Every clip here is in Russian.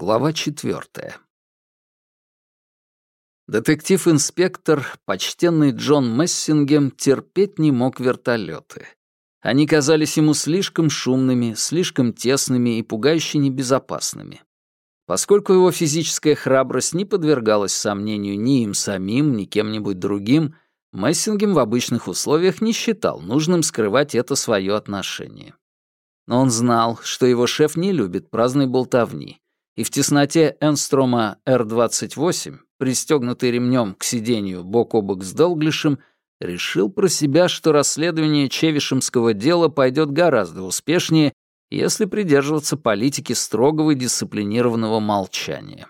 Глава четвертая. Детектив-инспектор, почтенный Джон Мессингем, терпеть не мог вертолеты. Они казались ему слишком шумными, слишком тесными и пугающе небезопасными. Поскольку его физическая храбрость не подвергалась сомнению ни им самим, ни кем-нибудь другим, Мессингем в обычных условиях не считал нужным скрывать это свое отношение. Но он знал, что его шеф не любит праздной болтовни, и в тесноте Энстрома Р-28, пристегнутый ремнем к сиденью бок о бок с Долглишем, решил про себя, что расследование Чевишемского дела пойдет гораздо успешнее, если придерживаться политики строгого и дисциплинированного молчания.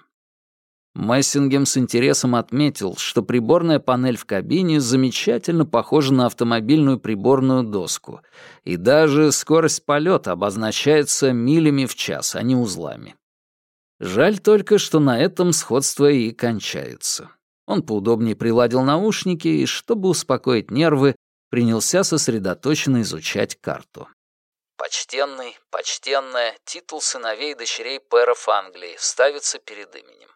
Мессингем с интересом отметил, что приборная панель в кабине замечательно похожа на автомобильную приборную доску, и даже скорость полета обозначается милями в час, а не узлами. Жаль только, что на этом сходство и кончается. Он поудобнее приладил наушники и, чтобы успокоить нервы, принялся сосредоточенно изучать карту. Почтенный, почтенная, титул сыновей и дочерей пэров Англии ставится перед именем.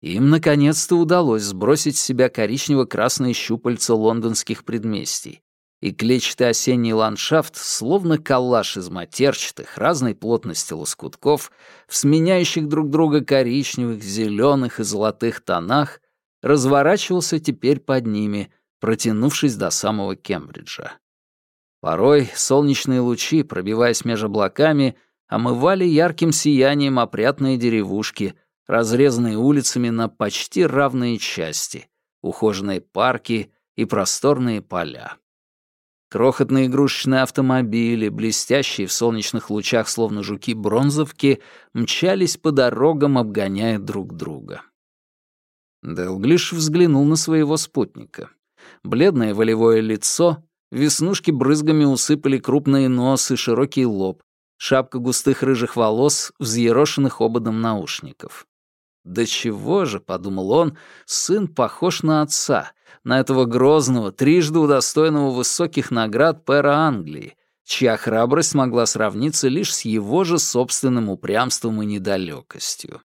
Им наконец-то удалось сбросить с себя коричнево-красные щупальца лондонских предместий, и клетчатый осенний ландшафт, словно коллаж из матерчатых, разной плотности лоскутков, в сменяющих друг друга коричневых, зеленых и золотых тонах, разворачивался теперь под ними, протянувшись до самого Кембриджа. Порой солнечные лучи, пробиваясь между облаками, омывали ярким сиянием опрятные деревушки, разрезанные улицами на почти равные части, ухоженные парки и просторные поля. Крохотные игрушечные автомобили, блестящие в солнечных лучах, словно жуки-бронзовки, мчались по дорогам, обгоняя друг друга. Делглиш взглянул на своего спутника. Бледное волевое лицо, веснушки брызгами усыпали крупные нос и широкий лоб, шапка густых рыжих волос, взъерошенных ободом наушников. «Да чего же», — подумал он, — «сын похож на отца, на этого грозного, трижды удостоенного высоких наград пэра Англии, чья храбрость могла сравниться лишь с его же собственным упрямством и недалекостью.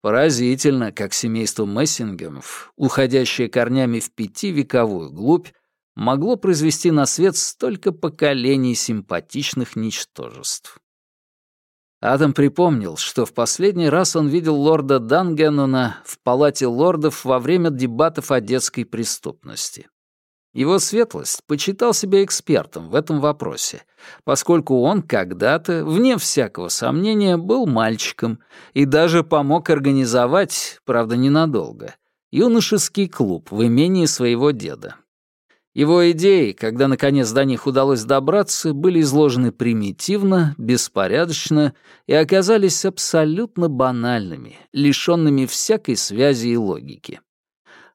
Поразительно, как семейство Мессингемов, уходящее корнями в пятивековую глубь, могло произвести на свет столько поколений симпатичных ничтожеств. Адам припомнил, что в последний раз он видел лорда Дангеннона в палате лордов во время дебатов о детской преступности. Его светлость почитал себя экспертом в этом вопросе, поскольку он когда-то, вне всякого сомнения, был мальчиком и даже помог организовать, правда ненадолго, юношеский клуб в имении своего деда. Его идеи, когда наконец до них удалось добраться, были изложены примитивно, беспорядочно и оказались абсолютно банальными, лишенными всякой связи и логики.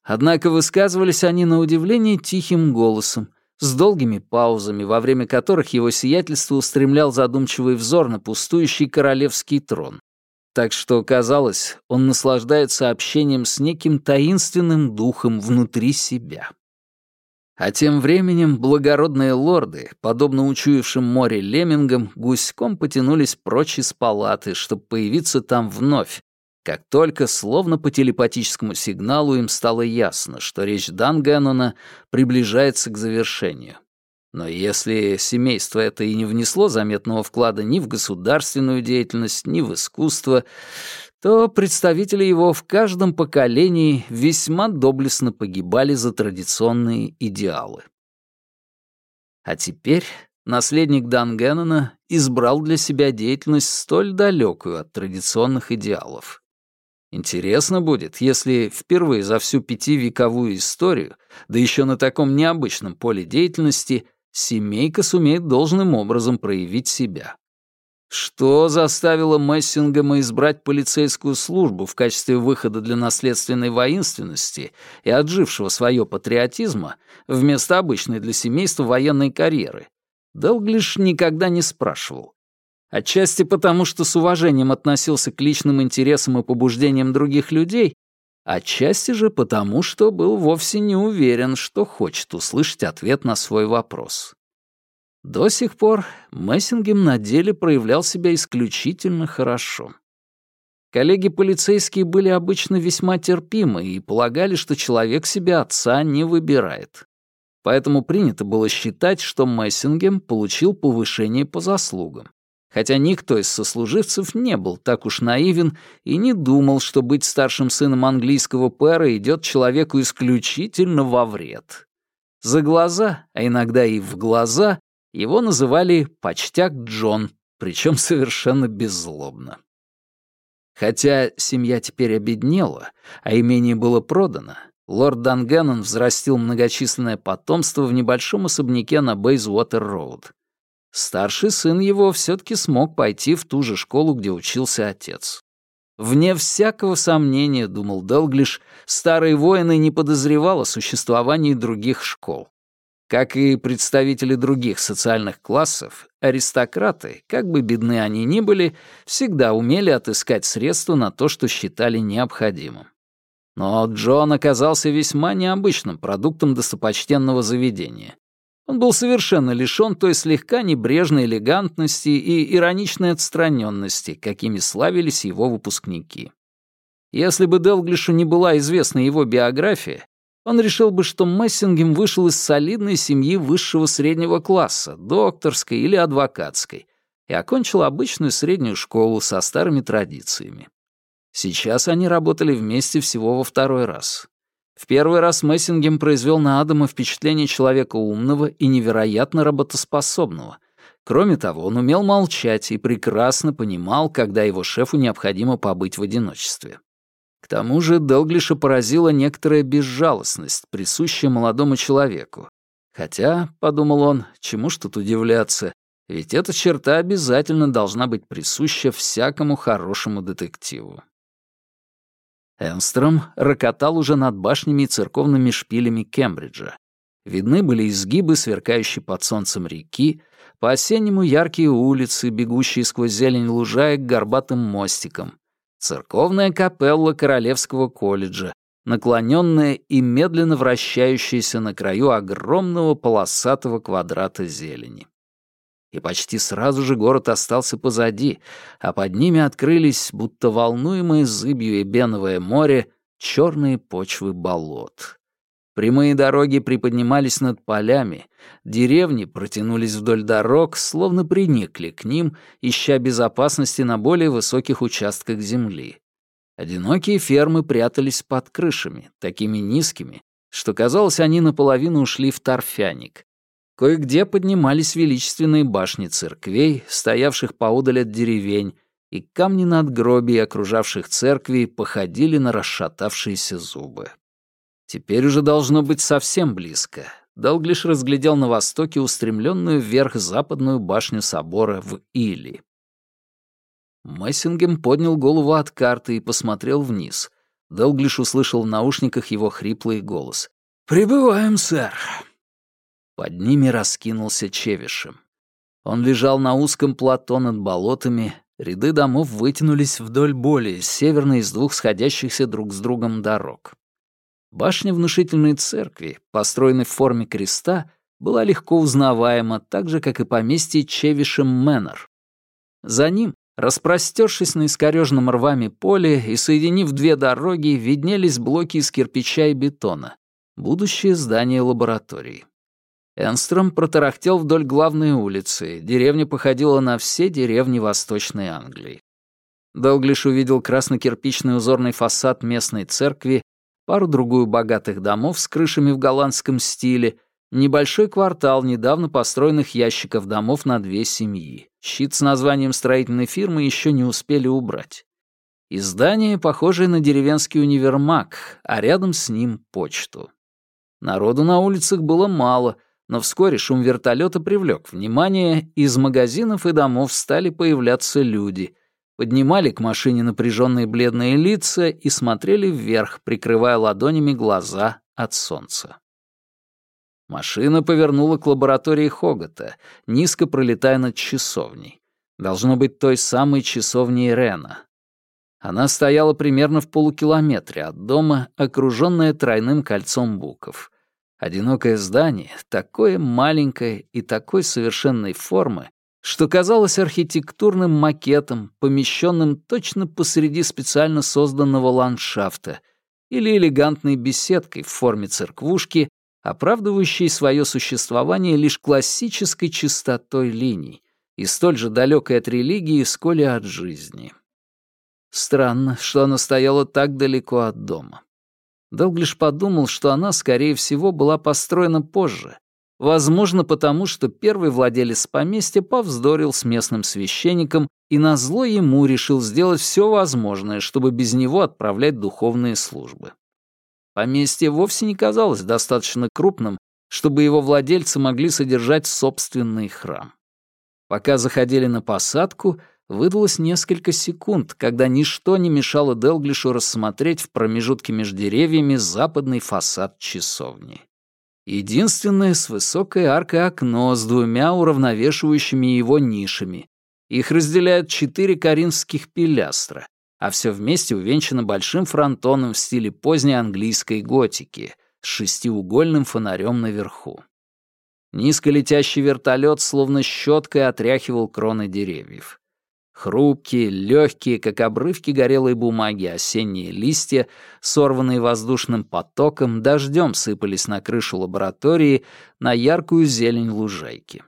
Однако высказывались они на удивление тихим голосом, с долгими паузами, во время которых его сиятельство устремлял задумчивый взор на пустующий королевский трон. Так что, казалось, он наслаждается общением с неким таинственным духом внутри себя. А тем временем благородные лорды, подобно учуявшим море леммингам, гуськом потянулись прочь из палаты, чтобы появиться там вновь, как только, словно по телепатическому сигналу, им стало ясно, что речь Дангеннона приближается к завершению. Но если семейство это и не внесло заметного вклада ни в государственную деятельность, ни в искусство, то представители его в каждом поколении весьма доблестно погибали за традиционные идеалы. А теперь наследник Дангеннона избрал для себя деятельность столь далекую от традиционных идеалов. Интересно будет, если впервые за всю пятивековую историю, да еще на таком необычном поле деятельности, семейка сумеет должным образом проявить себя. Что заставило Мессингема избрать полицейскую службу в качестве выхода для наследственной воинственности и отжившего свое патриотизма вместо обычной для семейства военной карьеры? Делглиш никогда не спрашивал. Отчасти потому, что с уважением относился к личным интересам и побуждениям других людей, отчасти же потому, что был вовсе не уверен, что хочет услышать ответ на свой вопрос. До сих пор Мессингем на деле проявлял себя исключительно хорошо. Коллеги-полицейские были обычно весьма терпимы и полагали, что человек себе отца не выбирает. Поэтому принято было считать, что Мессингем получил повышение по заслугам. Хотя никто из сослуживцев не был так уж наивен и не думал, что быть старшим сыном английского пэра идет человеку исключительно во вред. За глаза, а иногда и в глаза, его называли «почтяк Джон», причем совершенно беззлобно. Хотя семья теперь обеднела, а имение было продано, лорд Данганnon взрастил многочисленное потомство в небольшом особняке на Бейзвотер-Роуд. Старший сын его все-таки смог пойти в ту же школу, где учился отец. Вне всякого сомнения, думал Делглиш, старый воин и не подозревал о существовании других школ. Как и представители других социальных классов, аристократы, как бы бедны они ни были, всегда умели отыскать средства на то, что считали необходимым. Но Джон оказался весьма необычным продуктом достопочтенного заведения. Он был совершенно лишён той слегка небрежной элегантности и ироничной отстраненности, какими славились его выпускники. Если бы Делглишу не была известна его биография, он решил бы, что Мессингем вышел из солидной семьи высшего среднего класса, докторской или адвокатской, и окончил обычную среднюю школу со старыми традициями. Сейчас они работали вместе всего во второй раз. В первый раз Мессингем произвел на Адама впечатление человека умного и невероятно работоспособного. Кроме того, он умел молчать и прекрасно понимал, когда его шефу необходимо побыть в одиночестве. К тому же Делглиша поразила некоторая безжалостность, присущая молодому человеку. Хотя, — подумал он, — чему ж тут удивляться, ведь эта черта обязательно должна быть присуща всякому хорошему детективу. Энстром рокотал уже над башнями и церковными шпилями Кембриджа. Видны были изгибы, сверкающие под солнцем реки, по-осеннему яркие улицы, бегущие сквозь зелень лужаек горбатым мостиком, Церковная капелла Королевского колледжа, наклоненная и медленно вращающаяся на краю огромного полосатого квадрата зелени. И почти сразу же город остался позади, а под ними открылись, будто волнуемые зыбью и беновое море, черные почвы болот. Прямые дороги приподнимались над полями, деревни протянулись вдоль дорог, словно приникли к ним, ища безопасности на более высоких участках земли. Одинокие фермы прятались под крышами, такими низкими, что, казалось, они наполовину ушли в торфяник. Кое-где поднимались величественные башни церквей, стоявших поодаль от деревень, и камни надгробий, окружавших церкви, походили на расшатавшиеся зубы. Теперь уже должно быть совсем близко. Далглиш разглядел на востоке устремленную вверх западную башню собора в Или. Мессингем поднял голову от карты и посмотрел вниз. Делглиш услышал в наушниках его хриплый голос. «Прибываем, сэр!» Под ними раскинулся Чевишем. Он лежал на узком плато над болотами, ряды домов вытянулись вдоль более северной из двух сходящихся друг с другом дорог. Башня внушительной церкви, построенной в форме креста, была легко узнаваема, так же, как и поместье Чевишем Мэннер. За ним, распростершись на искорёженном рвами поле и соединив две дороги, виднелись блоки из кирпича и бетона, будущее здание лаборатории. Энстром протарахтел вдоль главной улицы, деревня походила на все деревни Восточной Англии. Долглиш увидел красно-кирпичный узорный фасад местной церкви пару-другую богатых домов с крышами в голландском стиле, небольшой квартал недавно построенных ящиков домов на две семьи. Щит с названием строительной фирмы еще не успели убрать. И здание, похожее на деревенский универмаг, а рядом с ним — почту. Народу на улицах было мало, но вскоре шум вертолета привлек внимание, из магазинов и домов стали появляться люди — поднимали к машине напряженные бледные лица и смотрели вверх, прикрывая ладонями глаза от солнца. Машина повернула к лаборатории Хогота, низко пролетая над часовней. Должно быть той самой часовней Рена. Она стояла примерно в полукилометре от дома, окруженная тройным кольцом буков. Одинокое здание, такое маленькое и такой совершенной формы, что казалось архитектурным макетом, помещенным точно посреди специально созданного ландшафта, или элегантной беседкой в форме церквушки, оправдывающей свое существование лишь классической чистотой линий и столь же далекой от религии, сколь и от жизни. Странно, что она стояла так далеко от дома. Делглиш подумал, что она, скорее всего, была построена позже, Возможно, потому что первый владелец поместья повздорил с местным священником и назло ему решил сделать все возможное, чтобы без него отправлять духовные службы. Поместье вовсе не казалось достаточно крупным, чтобы его владельцы могли содержать собственный храм. Пока заходили на посадку, выдалось несколько секунд, когда ничто не мешало Делглишу рассмотреть в промежутке между деревьями западный фасад часовни. Единственное с высокой аркой окно с двумя уравновешивающими его нишами. Их разделяют четыре коринфских пилястра, а все вместе увенчано большим фронтоном в стиле поздней английской готики с шестиугольным фонарем наверху. Низко летящий вертолет словно щеткой отряхивал кроны деревьев. Хрупкие, легкие, как обрывки горелой бумаги, осенние листья, сорванные воздушным потоком, дождем сыпались на крышу лаборатории, на яркую зелень лужайки.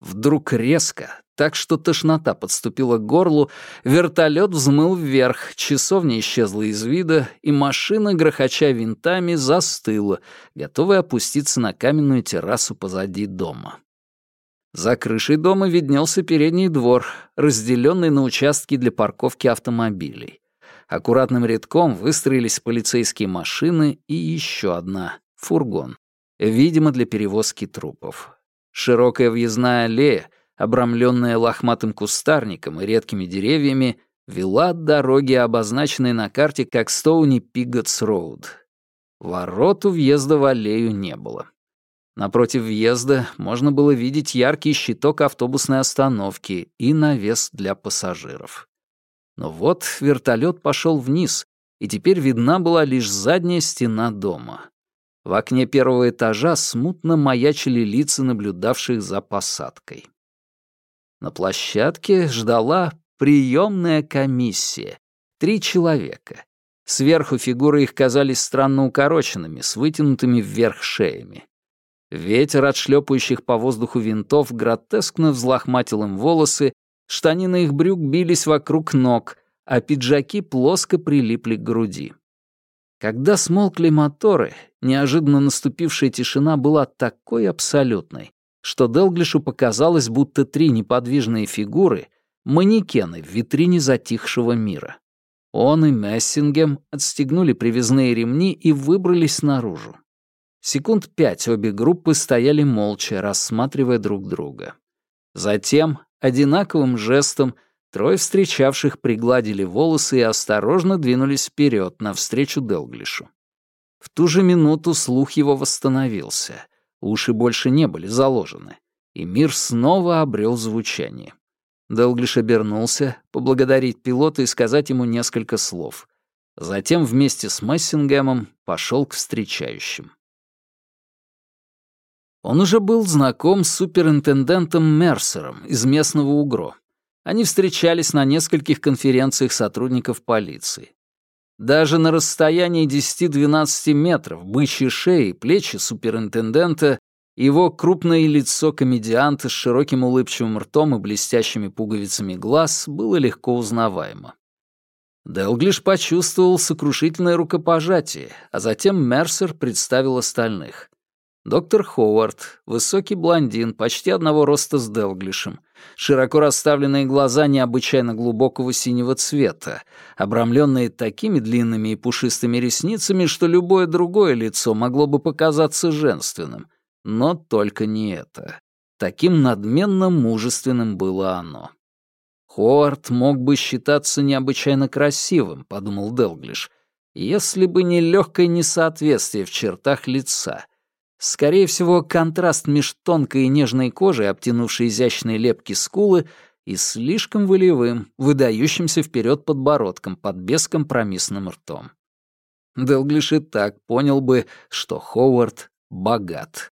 Вдруг резко, так что тошнота подступила к горлу, вертолет взмыл вверх, часовня исчезла из вида, и машина, грохоча винтами, застыла, готовая опуститься на каменную террасу позади дома. За крышей дома виднелся передний двор, разделенный на участки для парковки автомобилей. Аккуратным рядком выстроились полицейские машины и еще одна — фургон, видимо, для перевозки трупов. Широкая въездная аллея, обрамленная лохматым кустарником и редкими деревьями, вела от дороги, обозначенной на карте как Стоуни Пиготс Роуд. Ворот у въезда в аллею не было. Напротив въезда можно было видеть яркий щиток автобусной остановки и навес для пассажиров. Но вот вертолет пошел вниз, и теперь видна была лишь задняя стена дома. В окне первого этажа смутно маячили лица наблюдавших за посадкой. На площадке ждала приемная комиссия. Три человека. Сверху фигуры их казались странно укороченными, с вытянутыми вверх шеями. Ветер от шлепающих по воздуху винтов гротескно взлохматил им волосы, штанины их брюк бились вокруг ног, а пиджаки плоско прилипли к груди. Когда смолкли моторы, неожиданно наступившая тишина была такой абсолютной, что Делглишу показалось, будто три неподвижные фигуры — манекены в витрине затихшего мира. Он и Мессингем отстегнули привязные ремни и выбрались наружу. Секунд пять обе группы стояли молча, рассматривая друг друга. Затем, одинаковым жестом, трое встречавших пригладили волосы и осторожно двинулись вперед навстречу Делглишу. В ту же минуту слух его восстановился, уши больше не были заложены, и мир снова обрел звучание. Делглиш обернулся, поблагодарить пилота и сказать ему несколько слов. Затем вместе с Мессингемом пошел к встречающим. Он уже был знаком с суперинтендентом Мерсером из местного УГРО. Они встречались на нескольких конференциях сотрудников полиции. Даже на расстоянии 10-12 метров бычьи шеи плечи суперинтендента его крупное лицо комедианта с широким улыбчивым ртом и блестящими пуговицами глаз было легко узнаваемо. Делглиш почувствовал сокрушительное рукопожатие, а затем Мерсер представил остальных. Доктор Ховард, высокий блондин, почти одного роста с Делглишем, широко расставленные глаза необычайно глубокого синего цвета, обрамленные такими длинными и пушистыми ресницами, что любое другое лицо могло бы показаться женственным, но только не это. Таким надменно мужественным было оно. Ховард мог бы считаться необычайно красивым, подумал Делглиш, если бы не легкое несоответствие в чертах лица — Скорее всего, контраст меж тонкой и нежной кожей, обтянувшей изящные лепки скулы, и слишком волевым, выдающимся вперед подбородком под бескомпромиссным ртом. Делглиш и так понял бы, что Ховард богат.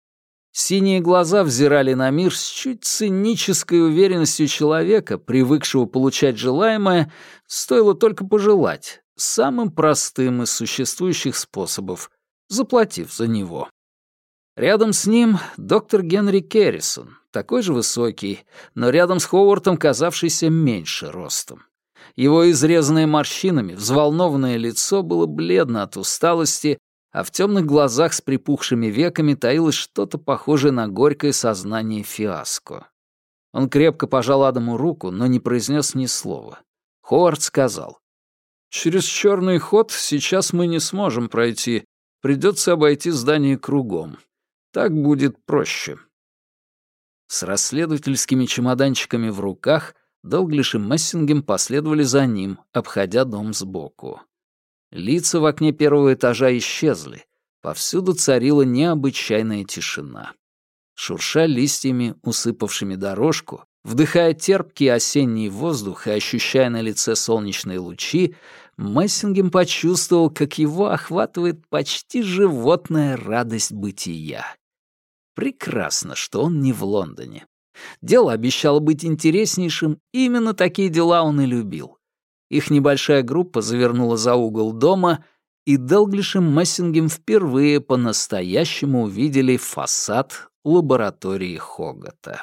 Синие глаза взирали на мир с чуть цинической уверенностью человека, привыкшего получать желаемое, стоило только пожелать, самым простым из существующих способов, заплатив за него. Рядом с ним доктор Генри Керрисон, такой же высокий, но рядом с Ховартом казавшийся меньше ростом. Его изрезанное морщинами, взволнованное лицо было бледно от усталости, а в темных глазах с припухшими веками таилось что-то похожее на горькое сознание фиаско. Он крепко пожал Адаму руку, но не произнес ни слова. Ховард сказал, «Через черный ход сейчас мы не сможем пройти. Придется обойти здание кругом. Так будет проще». С расследовательскими чемоданчиками в руках Долглиш и Мессингем последовали за ним, обходя дом сбоку. Лица в окне первого этажа исчезли. Повсюду царила необычайная тишина. Шурша листьями, усыпавшими дорожку, вдыхая терпкий осенний воздух и ощущая на лице солнечные лучи, Мессингем почувствовал, как его охватывает почти животная радость бытия. Прекрасно, что он не в Лондоне. Дело обещало быть интереснейшим, именно такие дела он и любил. Их небольшая группа завернула за угол дома, и Делглиш и Мессингем впервые по-настоящему увидели фасад лаборатории Хогота.